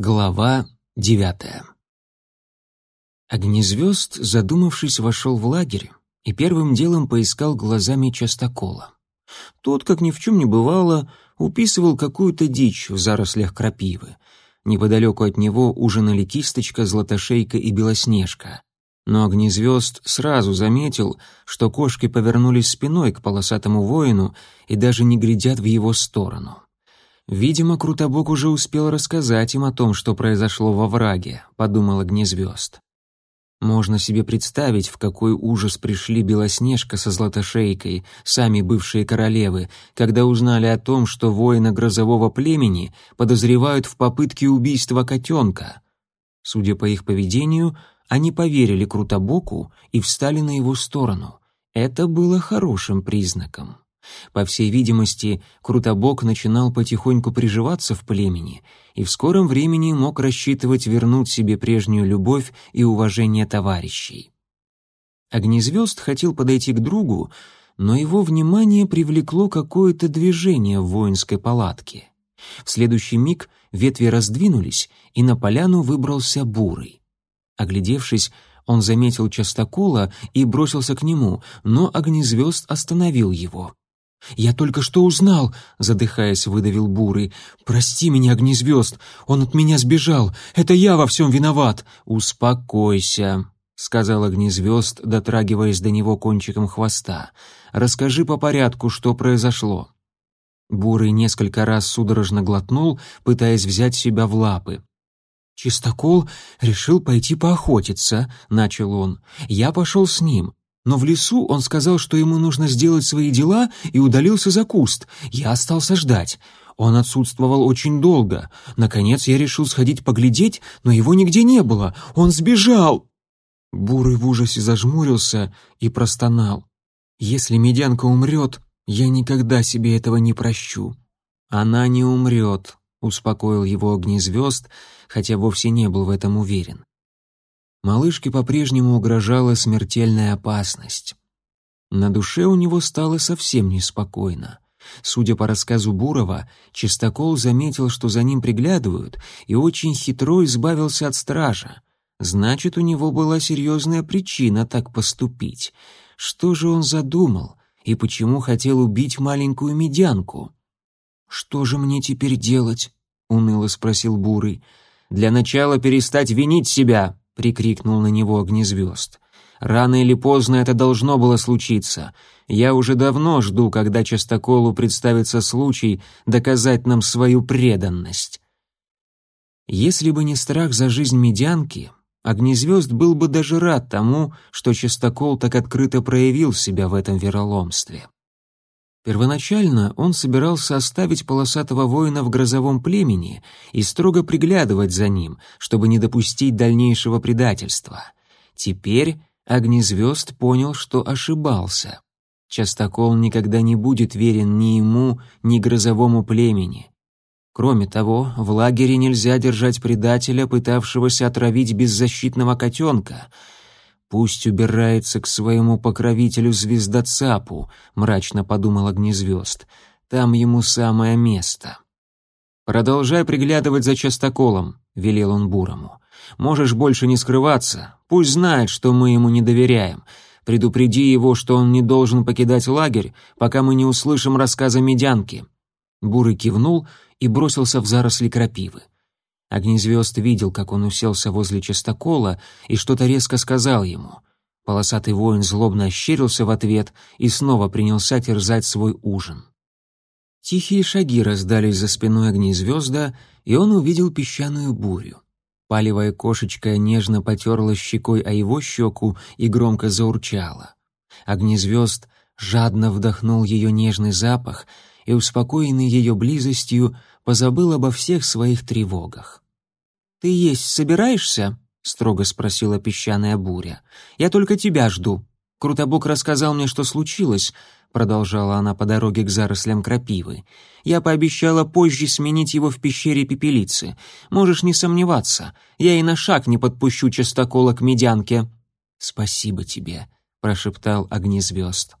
Глава девятая. Огнезвезд, задумавшись, вошел в лагерь и первым делом поискал глазами частокола. Тот, как ни в чем не бывало, уписывал какую-то дичь в зарослях крапивы. Неподалеку от него ужинали кисточка, златошейка и белоснежка. Но огнезвезд сразу заметил, что кошки повернулись спиной к полосатому воину и даже не глядят в его сторону. — «Видимо, Крутобок уже успел рассказать им о том, что произошло во враге», — подумала Гнезвезд. Можно себе представить, в какой ужас пришли Белоснежка со Златошейкой, сами бывшие королевы, когда узнали о том, что воина грозового племени подозревают в попытке убийства котенка. Судя по их поведению, они поверили Крутобоку и встали на его сторону. Это было хорошим признаком. По всей видимости, Крутобок начинал потихоньку приживаться в племени и в скором времени мог рассчитывать вернуть себе прежнюю любовь и уважение товарищей. Огнезвезд хотел подойти к другу, но его внимание привлекло какое-то движение в воинской палатке. В следующий миг ветви раздвинулись, и на поляну выбрался бурый. Оглядевшись, он заметил частокола и бросился к нему, но огнезвезд остановил его. «Я только что узнал», — задыхаясь, выдавил Буры. «Прости меня, Огнезвезд, он от меня сбежал. Это я во всем виноват». «Успокойся», — сказал Огнезвезд, дотрагиваясь до него кончиком хвоста. «Расскажи по порядку, что произошло». Бурый несколько раз судорожно глотнул, пытаясь взять себя в лапы. «Чистокол решил пойти поохотиться», — начал он. «Я пошел с ним. Но в лесу он сказал, что ему нужно сделать свои дела, и удалился за куст. Я остался ждать. Он отсутствовал очень долго. Наконец я решил сходить поглядеть, но его нигде не было. Он сбежал!» Бурый в ужасе зажмурился и простонал. «Если медянка умрет, я никогда себе этого не прощу». «Она не умрет», — успокоил его огнезвезд, хотя вовсе не был в этом уверен малышке по-прежнему угрожала смертельная опасность. На душе у него стало совсем неспокойно. Судя по рассказу Бурова, Чистокол заметил, что за ним приглядывают, и очень хитро избавился от стража. Значит, у него была серьезная причина так поступить. Что же он задумал и почему хотел убить маленькую медянку? «Что же мне теперь делать?» — уныло спросил Бурый. «Для начала перестать винить себя», прикрикнул на него огнезвезд. Рано или поздно это должно было случиться. Я уже давно жду, когда Частоколу представится случай доказать нам свою преданность. Если бы не страх за жизнь медянки, Огнезвезд был бы даже рад тому, что Чистокол так открыто проявил себя в этом вероломстве. Первоначально он собирался оставить полосатого воина в грозовом племени и строго приглядывать за ним, чтобы не допустить дальнейшего предательства. Теперь Огнезвезд понял, что ошибался. Частокол никогда не будет верен ни ему, ни грозовому племени. Кроме того, в лагере нельзя держать предателя, пытавшегося отравить беззащитного котенка — Пусть убирается к своему покровителю звездоцапу, мрачно подумал огнезвезд. Там ему самое место. Продолжай приглядывать за частоколом, велел он бурому. Можешь больше не скрываться. Пусть знает, что мы ему не доверяем. Предупреди его, что он не должен покидать лагерь, пока мы не услышим рассказа медянки. Буры кивнул и бросился в заросли крапивы. Огнезвезд видел, как он уселся возле частокола и что-то резко сказал ему. Полосатый воин злобно ощерился в ответ и снова принялся терзать свой ужин. Тихие шаги раздались за спиной огнезвезда, и он увидел песчаную бурю. Палевая кошечка нежно потерла щекой о его щеку и громко заурчала. Огнезвезд жадно вдохнул ее нежный запах и, успокоенный ее близостью, позабыл обо всех своих тревогах. «Ты есть собираешься?» — строго спросила песчаная буря. «Я только тебя жду. Крутобок рассказал мне, что случилось», — продолжала она по дороге к зарослям крапивы. «Я пообещала позже сменить его в пещере пепелицы. Можешь не сомневаться, я и на шаг не подпущу частокола к медянке». «Спасибо тебе», — прошептал огнезвезд.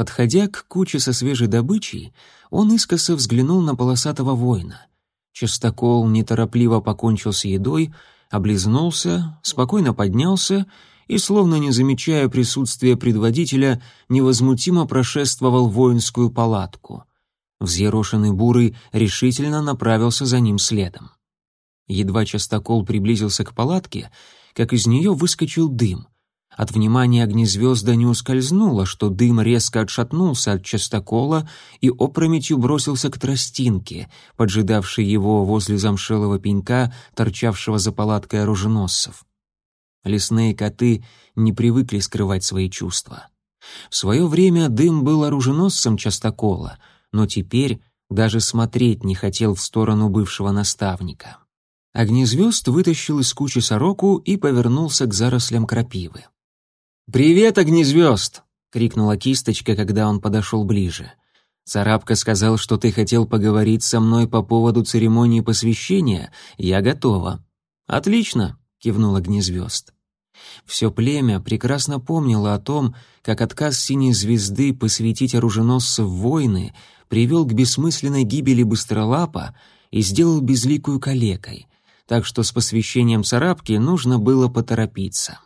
Подходя к куче со свежей добычей, он искоса взглянул на полосатого воина. Частокол неторопливо покончил с едой, облизнулся, спокойно поднялся и, словно не замечая присутствия предводителя, невозмутимо прошествовал воинскую палатку. Взъерошенный бурый решительно направился за ним следом. Едва частокол приблизился к палатке, как из нее выскочил дым — от внимания огнезвезда не ускользнуло, что дым резко отшатнулся от частокола и опрометью бросился к тростинке, поджидавшей его возле замшелого пенька, торчавшего за палаткой оруженосцев. Лесные коты не привыкли скрывать свои чувства. В свое время дым был оруженосцем частокола, но теперь даже смотреть не хотел в сторону бывшего наставника. Огнезвезд вытащил из кучи сороку и повернулся к зарослям крапивы. «Привет, огнезвезд!» — крикнула кисточка, когда он подошел ближе. «Царапка сказал, что ты хотел поговорить со мной по поводу церемонии посвящения. Я готова». «Отлично!» — кивнул огнезвезд. Все племя прекрасно помнило о том, как отказ Синей Звезды посвятить оруженосцев войны привел к бессмысленной гибели Быстролапа и сделал безликую калекой, так что с посвящением царапки нужно было поторопиться.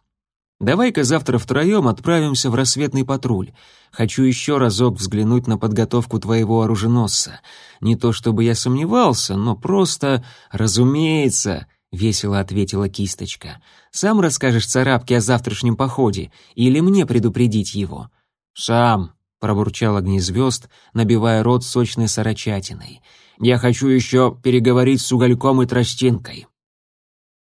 Давай-ка завтра втроем отправимся в рассветный патруль. Хочу еще разок взглянуть на подготовку твоего оруженосца. Не то чтобы я сомневался, но просто, разумеется, весело ответила кисточка. Сам расскажешь царапке о завтрашнем походе или мне предупредить его? Сам, пробурчал огнезвезд, набивая рот сочной сорочатиной. Я хочу еще переговорить с угольком и тростинкой.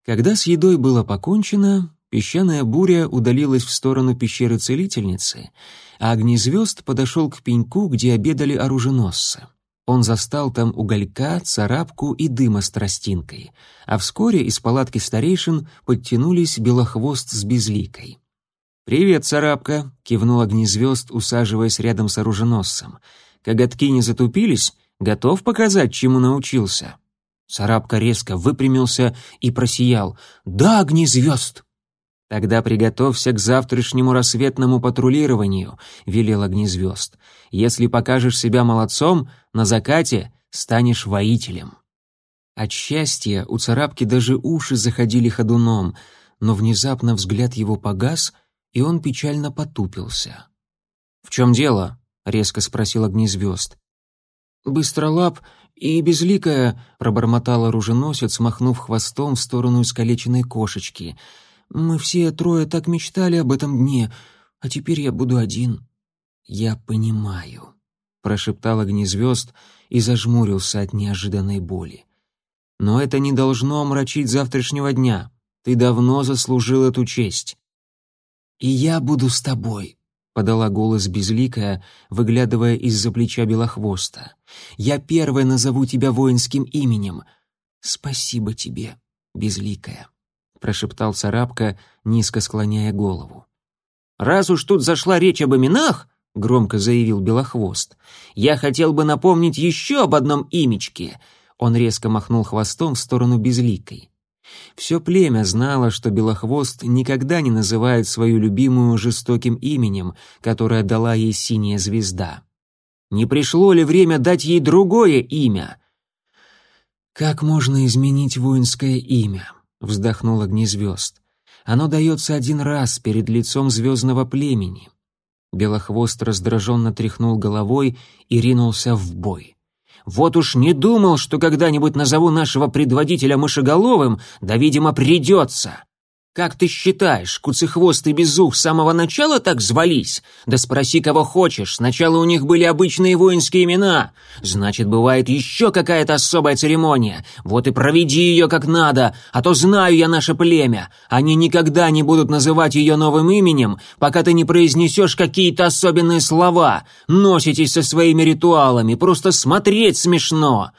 Когда с едой было покончено, Песчаная буря удалилась в сторону пещеры Целительницы, а огнезвезд подошел к пеньку, где обедали оруженосцы. Он застал там уголька, царапку и дыма с тростинкой, а вскоре из палатки старейшин подтянулись белохвост с безликой. «Привет, царапка!» — кивнул огнезвезд, усаживаясь рядом с оруженосцем. «Коготки не затупились? Готов показать, чему научился?» Царапка резко выпрямился и просиял. «Да, огнезвезд!» «Тогда приготовься к завтрашнему рассветному патрулированию», — велел огнезвезд. «Если покажешь себя молодцом, на закате станешь воителем». От счастья у царапки даже уши заходили ходуном, но внезапно взгляд его погас, и он печально потупился. «В чем дело?» — резко спросил огнезвезд. «Быстролап и безликая», — пробормотал оруженосец, махнув хвостом в сторону искалеченной кошечки — мы все трое так мечтали об этом дне, а теперь я буду один. Я понимаю, прошептал огнезвезд и зажмурился от неожиданной боли. Но это не должно омрачить завтрашнего дня. Ты давно заслужил эту честь. И я буду с тобой, подала голос безликая, выглядывая из-за плеча белохвоста. Я первая назову тебя воинским именем. Спасибо тебе, безликая прошептал Сарабка, низко склоняя голову. «Раз уж тут зашла речь об именах», — громко заявил Белохвост, «я хотел бы напомнить еще об одном имечке». Он резко махнул хвостом в сторону Безликой. Все племя знало, что Белохвост никогда не называет свою любимую жестоким именем, которое дала ей синяя звезда. Не пришло ли время дать ей другое имя? Как можно изменить воинское имя? Вздохнул огни звезд. Оно дается один раз перед лицом звездного племени. Белохвост раздраженно тряхнул головой и ринулся в бой. «Вот уж не думал, что когда-нибудь назову нашего предводителя мышеголовым, да, видимо, придется!» «Как ты считаешь, куцехвостый безух с самого начала так звались? Да спроси, кого хочешь, сначала у них были обычные воинские имена. Значит, бывает еще какая-то особая церемония. Вот и проведи ее как надо, а то знаю я наше племя. Они никогда не будут называть ее новым именем, пока ты не произнесешь какие-то особенные слова. Носитесь со своими ритуалами, просто смотреть смешно».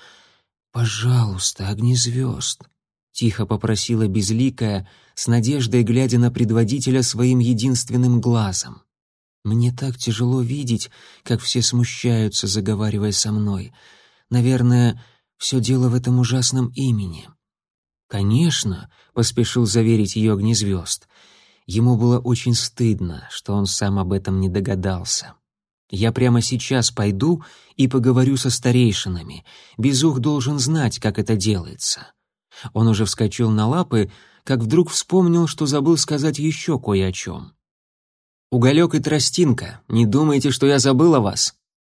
«Пожалуйста, огнезвезд», — тихо попросила безликая, — с надеждой глядя на предводителя своим единственным глазом. Мне так тяжело видеть, как все смущаются, заговаривая со мной. Наверное, все дело в этом ужасном имени. «Конечно», — поспешил заверить ее огнезвезд. Ему было очень стыдно, что он сам об этом не догадался. «Я прямо сейчас пойду и поговорю со старейшинами. Безух должен знать, как это делается». Он уже вскочил на лапы, как вдруг вспомнил, что забыл сказать еще кое о чем. «Уголек и тростинка, не думайте, что я забыл о вас.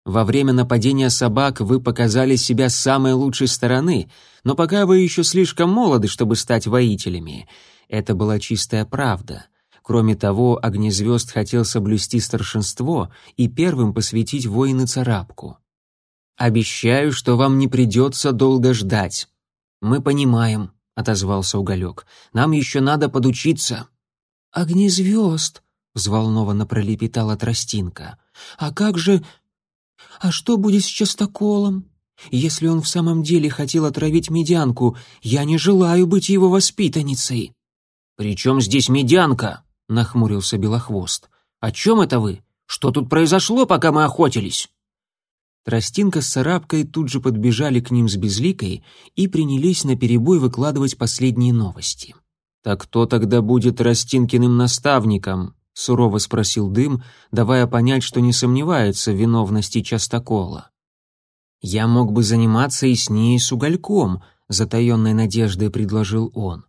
Во время нападения собак вы показали себя с самой лучшей стороны, но пока вы еще слишком молоды, чтобы стать воителями. Это была чистая правда». Кроме того, Огнезвезд хотел соблюсти старшинство и первым посвятить воины царапку. «Обещаю, что вам не придется долго ждать. Мы понимаем, — отозвался Уголек. «Нам еще надо подучиться». «Огни звезд», — взволнованно пролепетала Тростинка. «А как же... А что будет с частоколом? Если он в самом деле хотел отравить медянку, я не желаю быть его воспитанницей». «При чем здесь медянка?» — нахмурился Белохвост. «О чем это вы? Что тут произошло, пока мы охотились?» Тростинка с царапкой тут же подбежали к ним с Безликой и принялись наперебой выкладывать последние новости. «Так кто тогда будет Тростинкиным наставником?» — сурово спросил Дым, давая понять, что не сомневается в виновности Частокола. «Я мог бы заниматься и с ней, с угольком», — затаённой надеждой предложил он.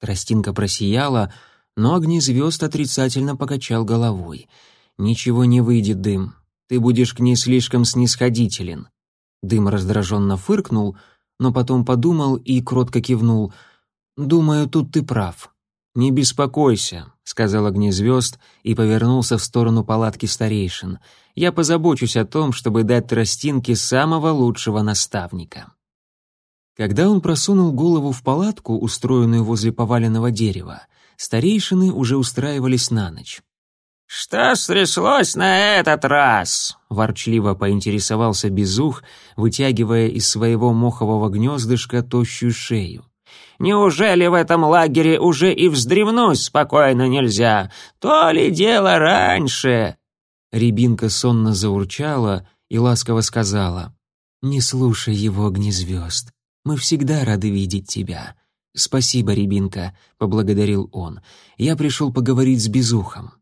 Тростинка просияла, но огнезвёзд отрицательно покачал головой. «Ничего не выйдет, Дым. Ты будешь к ней слишком снисходителен». Дым раздраженно фыркнул, но потом подумал и кротко кивнул. «Думаю, тут ты прав». «Не беспокойся», — сказал огнезвезд и повернулся в сторону палатки старейшин. «Я позабочусь о том, чтобы дать тростинке самого лучшего наставника». Когда он просунул голову в палатку, устроенную возле поваленного дерева, старейшины уже устраивались на ночь. «Что стряслось на этот раз?» — ворчливо поинтересовался Безух, вытягивая из своего мохового гнездышка тощую шею. «Неужели в этом лагере уже и вздремнуть спокойно нельзя? То ли дело раньше!» Рябинка сонно заурчала и ласково сказала. «Не слушай его, Гнезвезд. Мы всегда рады видеть тебя. «Спасибо, Рябинка», — поблагодарил он. «Я пришел поговорить с Безухом».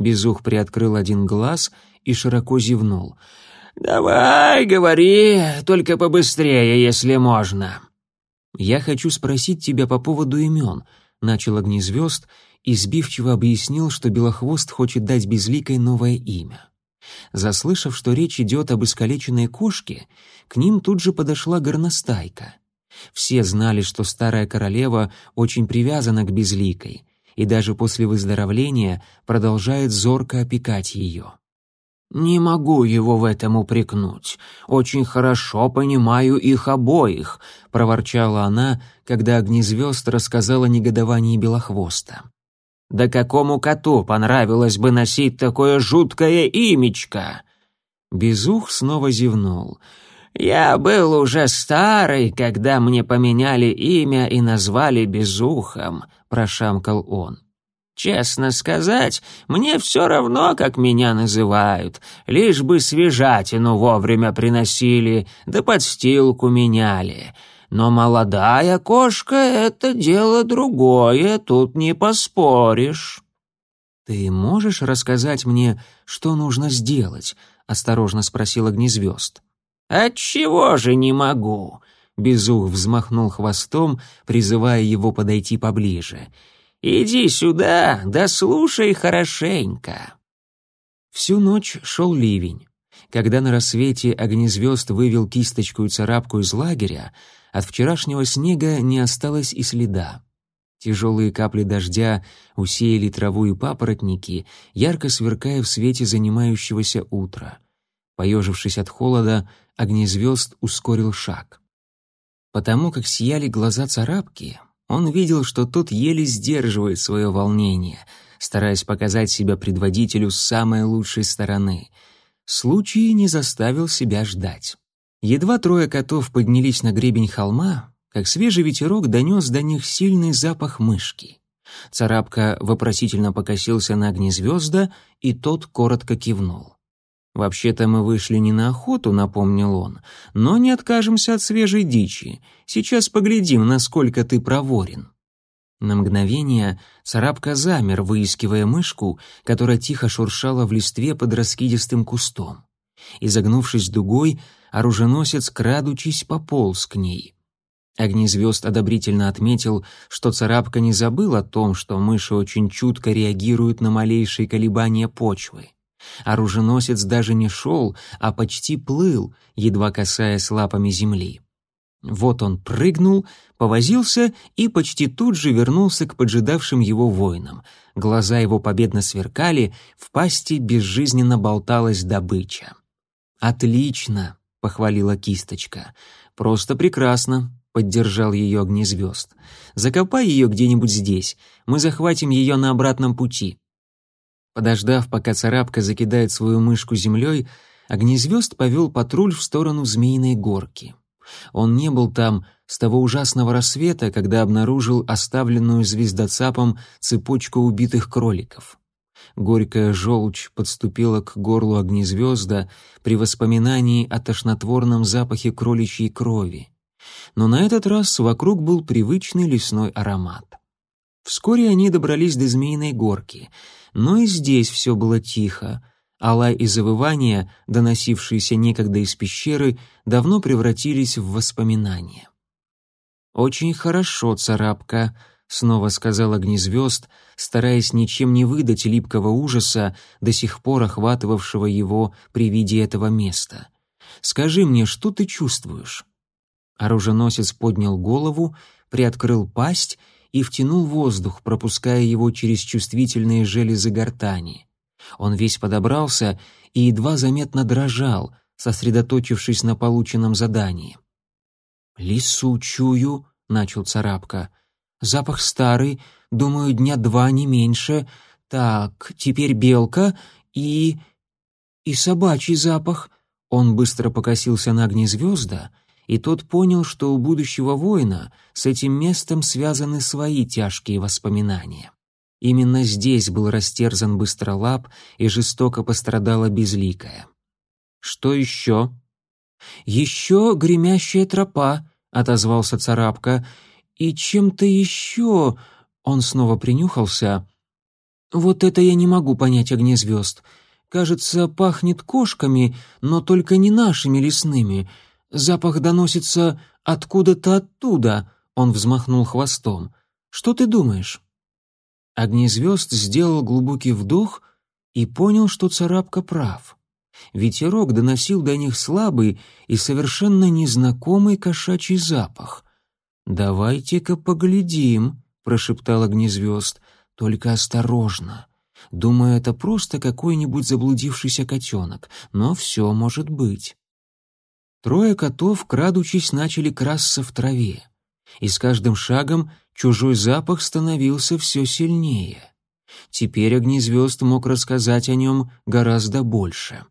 Безух приоткрыл один глаз и широко зевнул. «Давай, говори, только побыстрее, если можно». «Я хочу спросить тебя по поводу имен», — начал Огнезвезд и сбивчиво объяснил, что Белохвост хочет дать Безликой новое имя. Заслышав, что речь идет об искалеченной кошке, к ним тут же подошла горностайка. Все знали, что старая королева очень привязана к Безликой, и даже после выздоровления продолжает зорко опекать ее. «Не могу его в этом упрекнуть. Очень хорошо понимаю их обоих», — проворчала она, когда огнезвезд о негодовании Белохвоста. «Да какому коту понравилось бы носить такое жуткое имечко?» Безух снова зевнул — я был уже старый, когда мне поменяли имя и назвали Безухом», — прошамкал он. «Честно сказать, мне все равно, как меня называют, лишь бы свежатину вовремя приносили, да подстилку меняли. Но молодая кошка — это дело другое, тут не поспоришь». «Ты можешь рассказать мне, что нужно сделать?» — осторожно спросил Огнезвезд. «Отчего же не могу?» Безух взмахнул хвостом, призывая его подойти поближе. «Иди сюда, да слушай хорошенько». Всю ночь шел ливень. Когда на рассвете огнезвезд вывел кисточку и царапку из лагеря, от вчерашнего снега не осталось и следа. Тяжелые капли дождя усеяли траву и папоротники, ярко сверкая в свете занимающегося утра. Поежившись от холода, огни звезд ускорил шаг. Потому как сияли глаза царапки, он видел, что тот еле сдерживает свое волнение, стараясь показать себя предводителю с самой лучшей стороны. Случай не заставил себя ждать. Едва трое котов поднялись на гребень холма, как свежий ветерок донес до них сильный запах мышки. Царапка вопросительно покосился на огнезвезда, и тот коротко кивнул. «Вообще-то мы вышли не на охоту», — напомнил он, — «но не откажемся от свежей дичи. Сейчас поглядим, насколько ты проворен». На мгновение царапка замер, выискивая мышку, которая тихо шуршала в листве под раскидистым кустом. Изогнувшись дугой, оруженосец, крадучись, пополз к ней. Огнезвезд одобрительно отметил, что царапка не забыл о том, что мыши очень чутко реагируют на малейшие колебания почвы. Оруженосец даже не шел, а почти плыл, едва касаясь лапами земли. Вот он прыгнул, повозился и почти тут же вернулся к поджидавшим его воинам. Глаза его победно сверкали, в пасти безжизненно болталась добыча. «Отлично!» — похвалила кисточка. «Просто прекрасно!» — поддержал ее огнезвезд. «Закопай ее где-нибудь здесь. Мы захватим ее на обратном пути. Подождав, пока царапка закидает свою мышку землей, огнезвезд повел патруль в сторону Змеиной горки. Он не был там с того ужасного рассвета, когда обнаружил оставленную звездоцапом цепочку убитых кроликов. Горькая желчь подступила к горлу огнезвезда при воспоминании о тошнотворном запахе кроличьей крови. Но на этот раз вокруг был привычный лесной аромат. Вскоре они добрались до Змеиной горки — но и здесь все было тихо. Алай и завывания, доносившиеся некогда из пещеры, давно превратились в воспоминания. «Очень хорошо, царапка», — снова сказал огнезвезд, стараясь ничем не выдать липкого ужаса, до сих пор охватывавшего его при виде этого места. «Скажи мне, что ты чувствуешь?» Оруженосец поднял голову, приоткрыл пасть — и втянул воздух, пропуская его через чувствительные железы гортани. Он весь подобрался и едва заметно дрожал, сосредоточившись на полученном задании. «Лису чую», — начал царапка. «Запах старый, думаю, дня два, не меньше. Так, теперь белка и... и собачий запах». Он быстро покосился на огнезвезда и тот понял, что у будущего воина с этим местом связаны свои тяжкие воспоминания. Именно здесь был растерзан Быстролап и жестоко пострадала Безликая. «Что еще?» «Еще гремящая тропа», — отозвался Царапка, — «и чем-то еще...» Он снова принюхался. «Вот это я не могу понять огнезвезд. Кажется, пахнет кошками, но только не нашими лесными. Запах доносится откуда-то оттуда. Он взмахнул хвостом. Что ты думаешь? Огнезвезд сделал глубокий вдох и понял, что царапка прав. Ветерок доносил до них слабый и совершенно незнакомый кошачий запах. «Давайте-ка поглядим», — прошептал огнезвезд, — «только осторожно». Думаю, это просто какой-нибудь заблудившийся котенок, но все может быть. Трое котов, крадучись, начали красться в траве, и с каждым шагом чужой запах становился все сильнее. Теперь огнезвезд мог рассказать о нем гораздо больше.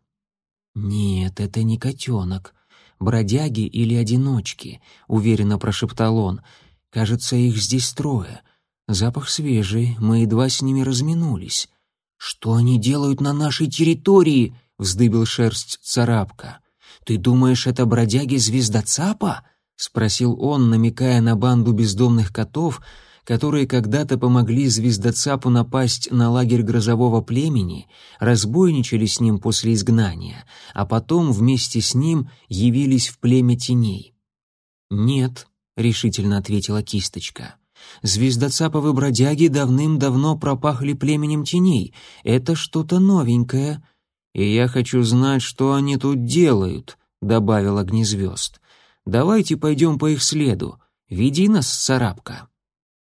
«Нет, это не котенок. Бродяги или одиночки», — уверенно прошептал он. «Кажется, их здесь трое. Запах свежий, мы едва с ними разминулись». «Что они делают на нашей территории?» — вздыбил шерсть царапка. «Ты думаешь, это бродяги Звезда Цапа? — спросил он, намекая на банду бездомных котов, которые когда-то помогли звездоцапу напасть на лагерь грозового племени, разбойничали с ним после изгнания, а потом вместе с ним явились в племя теней. «Нет», — решительно ответила кисточка. «Звездоцаповы бродяги давным-давно пропахли племенем теней. Это что-то новенькое. «И я хочу знать, что они тут делают», — добавил огнезвезд. «Давайте пойдем по их следу. Веди нас, царапка».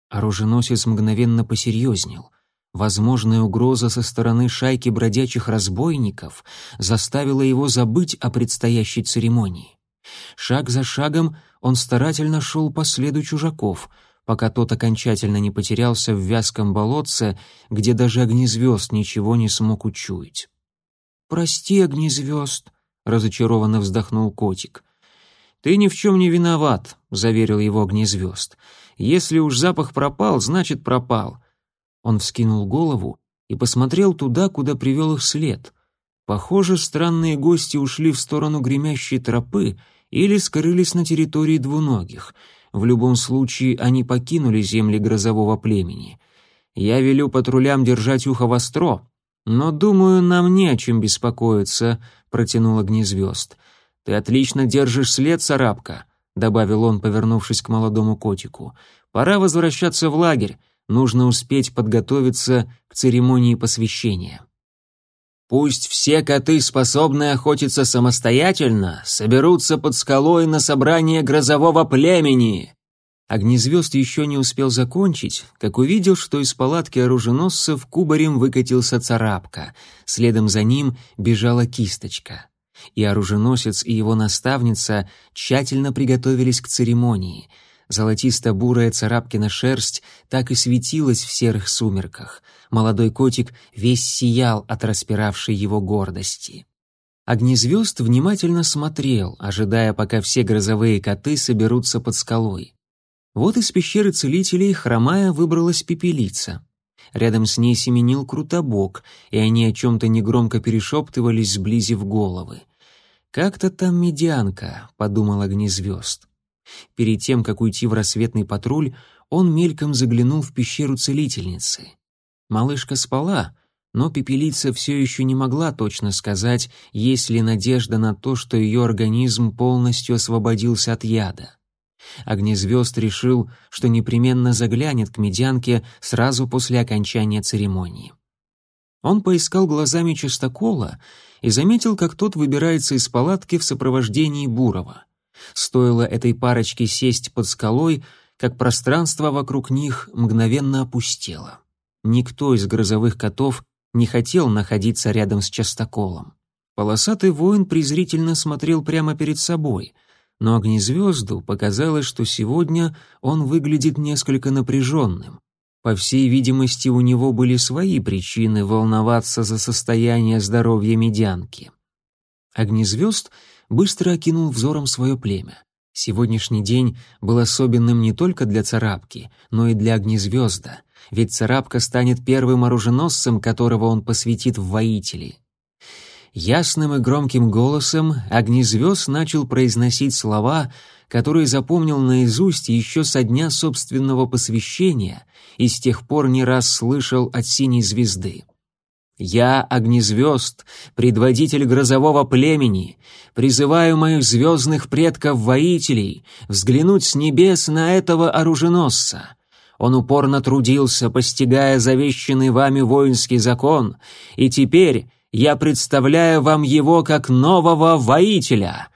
Оруженосец мгновенно посерьезнел. Возможная угроза со стороны шайки бродячих разбойников заставила его забыть о предстоящей церемонии. Шаг за шагом он старательно шел по следу чужаков, пока тот окончательно не потерялся в вязком болотце, где даже огнезвезд ничего не смог учуять. «Прости, огни звезд», — разочарованно вздохнул котик. «Ты ни в чем не виноват», — заверил его огнезвезд. «Если уж запах пропал, значит пропал». Он вскинул голову и посмотрел туда, куда привел их след. Похоже, странные гости ушли в сторону гремящей тропы или скрылись на территории двуногих. В любом случае, они покинули земли грозового племени. «Я велю патрулям держать ухо востро», «Но, думаю, нам не о чем беспокоиться», — протянул огнезвезд. «Ты отлично держишь след, царапка», — добавил он, повернувшись к молодому котику. «Пора возвращаться в лагерь. Нужно успеть подготовиться к церемонии посвящения». «Пусть все коты, способные охотиться самостоятельно, соберутся под скалой на собрание грозового племени», Огнезвезд еще не успел закончить, как увидел, что из палатки оруженосцев кубарем выкатился царапка. Следом за ним бежала кисточка. И оруженосец, и его наставница тщательно приготовились к церемонии. Золотисто-бурая царапкина шерсть так и светилась в серых сумерках. Молодой котик весь сиял от распиравшей его гордости. Огнезвезд внимательно смотрел, ожидая, пока все грозовые коты соберутся под скалой. Вот из пещеры целителей хромая выбралась пепелица. Рядом с ней семенил Крутобок, и они о чем-то негромко перешептывались, сблизив головы. «Как-то там медианка», — подумал огнезвезд. Перед тем, как уйти в рассветный патруль, он мельком заглянул в пещеру целительницы. Малышка спала, но пепелица все еще не могла точно сказать, есть ли надежда на то, что ее организм полностью освободился от яда. Огнезвезд решил, что непременно заглянет к медянке сразу после окончания церемонии. Он поискал глазами чистокола и заметил, как тот выбирается из палатки в сопровождении Бурова. Стоило этой парочке сесть под скалой, как пространство вокруг них мгновенно опустело. Никто из грозовых котов не хотел находиться рядом с частоколом. Полосатый воин презрительно смотрел прямо перед собой — но огнезвезду показалось, что сегодня он выглядит несколько напряженным. По всей видимости, у него были свои причины волноваться за состояние здоровья медянки. Огнезвезд быстро окинул взором свое племя. Сегодняшний день был особенным не только для царапки, но и для огнезвезда, ведь царапка станет первым оруженосцем, которого он посвятит в воители — Ясным и громким голосом огнезвезд начал произносить слова, которые запомнил наизусть еще со дня собственного посвящения и с тех пор не раз слышал от синей звезды. «Я, огнезвезд, предводитель грозового племени, призываю моих звездных предков-воителей взглянуть с небес на этого оруженосца». Он упорно трудился, постигая завещанный вами воинский закон, и теперь я представляю вам его как нового воителя!»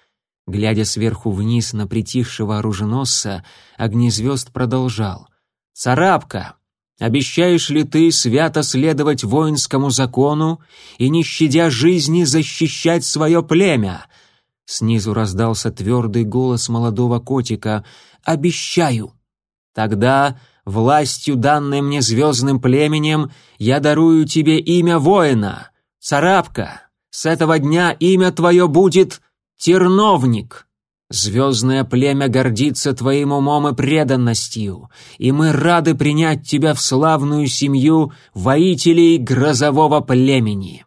Глядя сверху вниз на притихшего оруженосца, огнезвезд продолжал. «Царапка, обещаешь ли ты свято следовать воинскому закону и, не щадя жизни, защищать свое племя?» Снизу раздался твердый голос молодого котика. «Обещаю!» «Тогда, властью данной мне звездным племенем, я дарую тебе имя воина!» Царапка, с этого дня имя твое будет Терновник. Звездное племя гордится твоим умом и преданностью, и мы рады принять тебя в славную семью воителей грозового племени».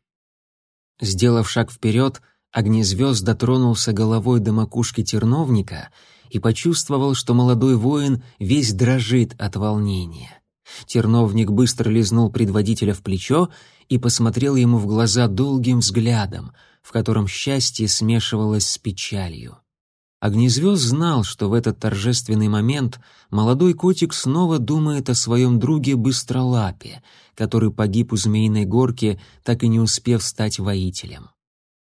Сделав шаг вперед, Огнезвезд дотронулся головой до макушки терновника и почувствовал, что молодой воин весь дрожит от волнения. Терновник быстро лизнул предводителя в плечо и посмотрел ему в глаза долгим взглядом, в котором счастье смешивалось с печалью. Огнезвезд знал, что в этот торжественный момент молодой котик снова думает о своем друге Быстролапе, который погиб у Змеиной горки, так и не успев стать воителем.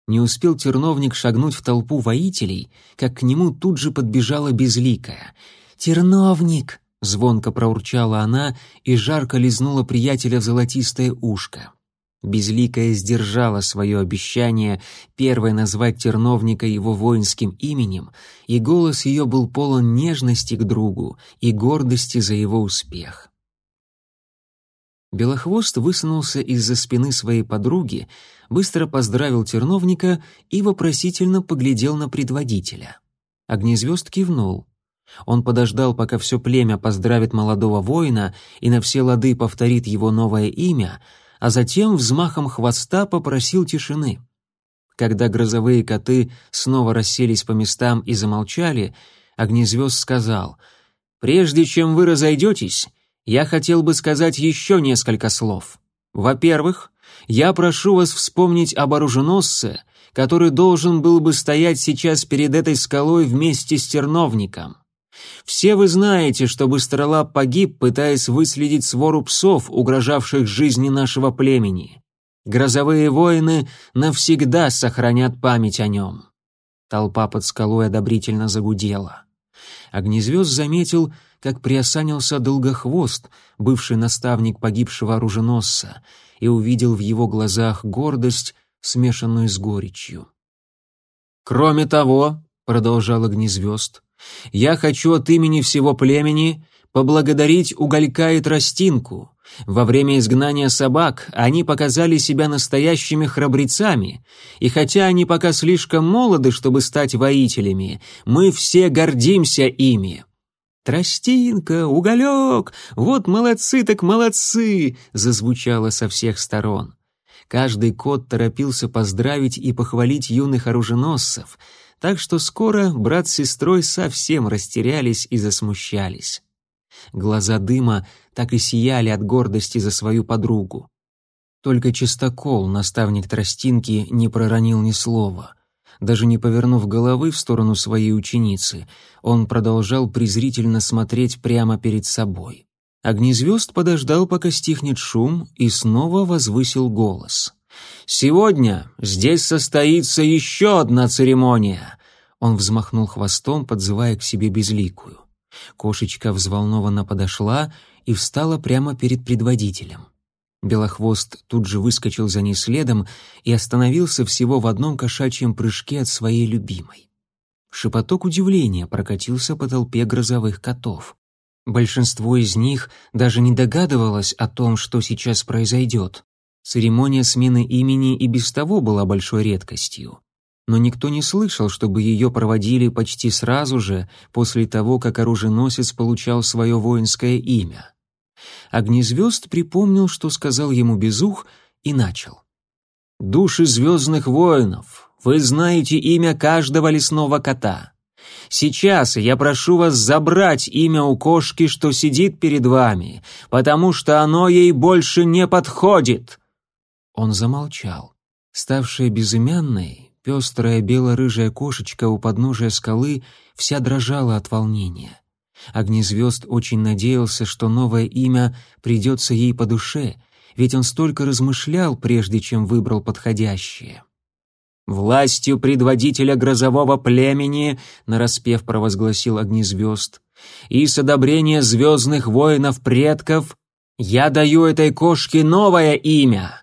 Не успел терновник шагнуть в толпу воителей, как к нему тут же подбежала безликая. «Терновник!» — звонко проурчала она и жарко лизнула приятеля в золотистое ушко. Безлика сдержала свое обещание первой назвать Терновника его воинским именем, и голос ее был полон нежности к другу и гордости за его успех. Белохвост высунулся из-за спины своей подруги, быстро поздравил Терновника и вопросительно поглядел на предводителя. Огнезвезд кивнул — он подождал, пока все племя поздравит молодого воина и на все лады повторит его новое имя, а затем взмахом хвоста попросил тишины. Когда грозовые коты снова расселись по местам и замолчали, Огнезвезд сказал, «Прежде чем вы разойдетесь, я хотел бы сказать еще несколько слов. Во-первых, я прошу вас вспомнить об оруженосце, который должен был бы стоять сейчас перед этой скалой вместе с терновником. Все вы знаете, что Быстрола погиб, пытаясь выследить свору псов, угрожавших жизни нашего племени. Грозовые воины навсегда сохранят память о нем». Толпа под скалой одобрительно загудела. Огнезвезд заметил, как приосанился Долгохвост, бывший наставник погибшего оруженосца, и увидел в его глазах гордость, смешанную с горечью. «Кроме того», — продолжал Огнезвезд, — я хочу от имени всего племени поблагодарить уголька и тростинку. Во время изгнания собак они показали себя настоящими храбрецами, и хотя они пока слишком молоды, чтобы стать воителями, мы все гордимся ими». «Тростинка, уголек, вот молодцы так молодцы!» — зазвучало со всех сторон. Каждый кот торопился поздравить и похвалить юных оруженосцев — так что скоро брат с сестрой совсем растерялись и засмущались. Глаза дыма так и сияли от гордости за свою подругу. Только чистокол, наставник тростинки, не проронил ни слова. Даже не повернув головы в сторону своей ученицы, он продолжал презрительно смотреть прямо перед собой. Огнезвезд подождал, пока стихнет шум, и снова возвысил голос — «Сегодня здесь состоится еще одна церемония!» Он взмахнул хвостом, подзывая к себе безликую. Кошечка взволнованно подошла и встала прямо перед предводителем. Белохвост тут же выскочил за ней следом и остановился всего в одном кошачьем прыжке от своей любимой. Шепоток удивления прокатился по толпе грозовых котов. Большинство из них даже не догадывалось о том, что сейчас произойдет. Церемония смены имени и без того была большой редкостью. Но никто не слышал, чтобы ее проводили почти сразу же после того, как оруженосец получал свое воинское имя. Огнезвезд припомнил, что сказал ему Безух, и начал. «Души звездных воинов, вы знаете имя каждого лесного кота. Сейчас я прошу вас забрать имя у кошки, что сидит перед вами, потому что оно ей больше не подходит. Он замолчал. Ставшая безымянной, пестрая бело-рыжая кошечка у подножия скалы вся дрожала от волнения. Огнезвезд очень надеялся, что новое имя придется ей по душе, ведь он столько размышлял, прежде чем выбрал подходящее. «Властью предводителя грозового племени», — нараспев провозгласил огнезвезд, «и с одобрения звездных воинов предков я даю этой кошке новое имя».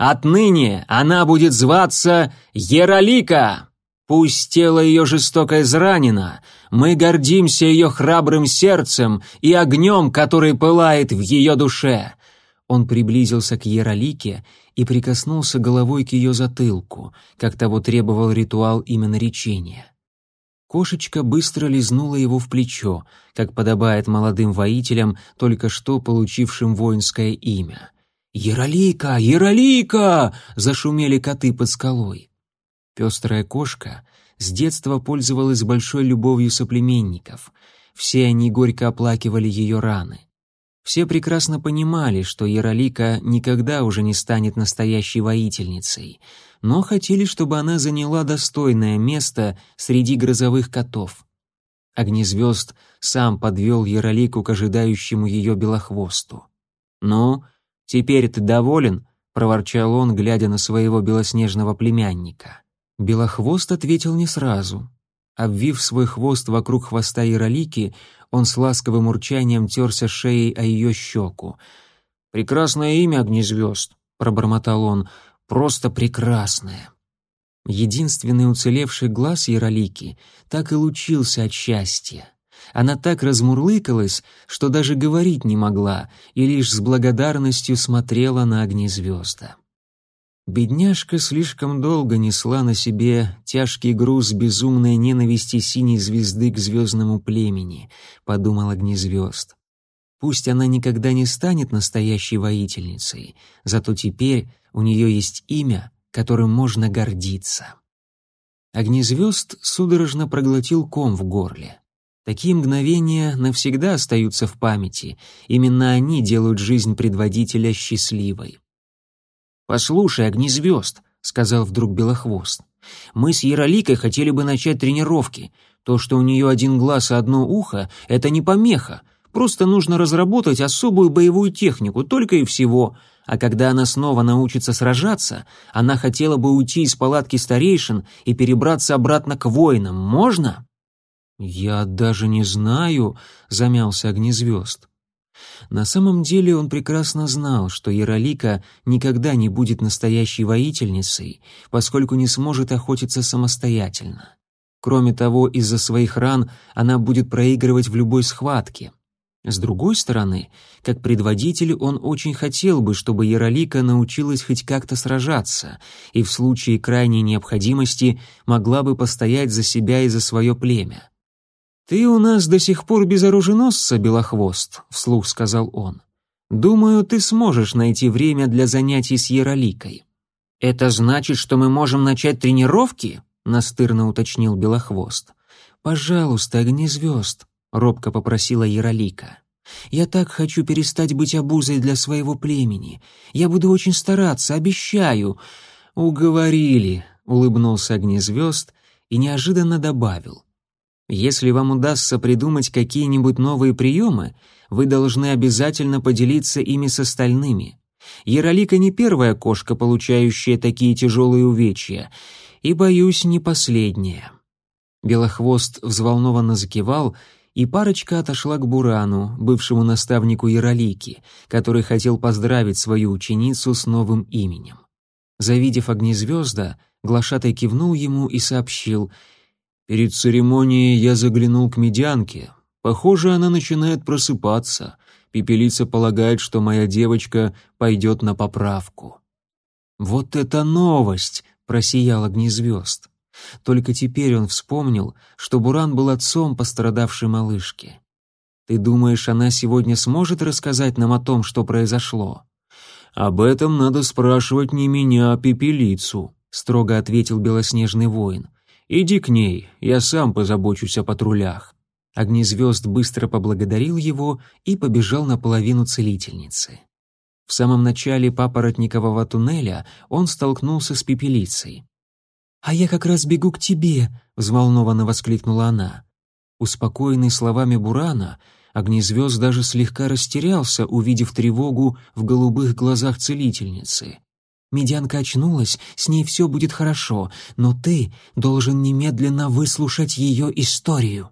Отныне она будет зваться Еролика. Пусть тело ее жестоко изранено, мы гордимся ее храбрым сердцем и огнем, который пылает в ее душе». Он приблизился к Еролике и прикоснулся головой к ее затылку, как того требовал ритуал именно речения. Кошечка быстро лизнула его в плечо, как подобает молодым воителям, только что получившим воинское имя — Ераліка, Ераліка! зашумели коты под скалой. Пестрая кошка с детства пользовалась большой любовью соплеменников. Все они горько оплакивали ее раны. Все прекрасно понимали, что Яролика никогда уже не станет настоящей воительницей, но хотели, чтобы она заняла достойное место среди грозовых котов. Огнезвезд сам подвел Яролику к ожидающему ее белохвосту. «Ну, «Теперь ты доволен?» — проворчал он, глядя на своего белоснежного племянника. Белохвост ответил не сразу. Обвив свой хвост вокруг хвоста Иролики, он с ласковым урчанием терся шеей о ее щеку. «Прекрасное имя, Огнезвезд», — пробормотал он, — «просто прекрасное». Единственный уцелевший глаз Яролики так и лучился от счастья. Она так размурлыкалась, что даже говорить не могла и лишь с благодарностью смотрела на огни звезда. Бедняжка слишком долго несла на себе тяжкий груз безумной ненависти синей звезды к звездному племени, подумал огнезвезд. Пусть она никогда не станет настоящей воительницей, зато теперь у нее есть имя, которым можно гордиться. Огнезвезд судорожно проглотил ком в горле. Такие мгновения навсегда остаются в памяти. Именно они делают жизнь предводителя счастливой. «Послушай, огнезвезд», — сказал вдруг Белохвост. «Мы с Яроликой хотели бы начать тренировки. То, что у нее один глаз и одно ухо, — это не помеха. Просто нужно разработать особую боевую технику, только и всего. А когда она снова научится сражаться, она хотела бы уйти из палатки старейшин и перебраться обратно к воинам. Можно?» Я даже не знаю, замялся огнезвезд. На самом деле он прекрасно знал, что Яролика никогда не будет настоящей воительницей, поскольку не сможет охотиться самостоятельно. Кроме того, из-за своих ран она будет проигрывать в любой схватке. С другой стороны, как предводитель он очень хотел бы, чтобы Яролика научилась хоть как-то сражаться и в случае крайней необходимости могла бы постоять за себя и за свое племя. «Ты у нас до сих пор без оруженосца, Белохвост», — вслух сказал он. «Думаю, ты сможешь найти время для занятий с Яроликой». «Это значит, что мы можем начать тренировки?» — настырно уточнил Белохвост. «Пожалуйста, Огнезвезд, робко попросила Яролика. «Я так хочу перестать быть обузой для своего племени. Я буду очень стараться, обещаю». «Уговорили», — улыбнулся огнезвезд и неожиданно добавил — если вам удастся придумать какие-нибудь новые приемы, вы должны обязательно поделиться ими с остальными. Яролика не первая кошка, получающая такие тяжелые увечья, и, боюсь, не последняя». Белохвост взволнованно закивал, и парочка отошла к Бурану, бывшему наставнику Яролики, который хотел поздравить свою ученицу с новым именем. Завидев огнезвезда, глашатай кивнул ему и сообщил — Перед церемонией я заглянул к медянке. Похоже, она начинает просыпаться. Пепелица полагает, что моя девочка пойдет на поправку. «Вот это новость!» — просиял огнезвезд. Только теперь он вспомнил, что Буран был отцом пострадавшей малышки. «Ты думаешь, она сегодня сможет рассказать нам о том, что произошло?» «Об этом надо спрашивать не меня, а пепелицу», — строго ответил белоснежный воин. «Иди к ней, я сам позабочусь о патрулях». Огнезвезд быстро поблагодарил его и побежал наполовину целительницы. В самом начале папоротникового туннеля он столкнулся с пепелицей. «А я как раз бегу к тебе!» — взволнованно воскликнула она. Успокоенный словами Бурана, Огнезвезд даже слегка растерялся, увидев тревогу в голубых глазах целительницы. Медянка очнулась, с ней все будет хорошо, но ты должен немедленно выслушать ее историю».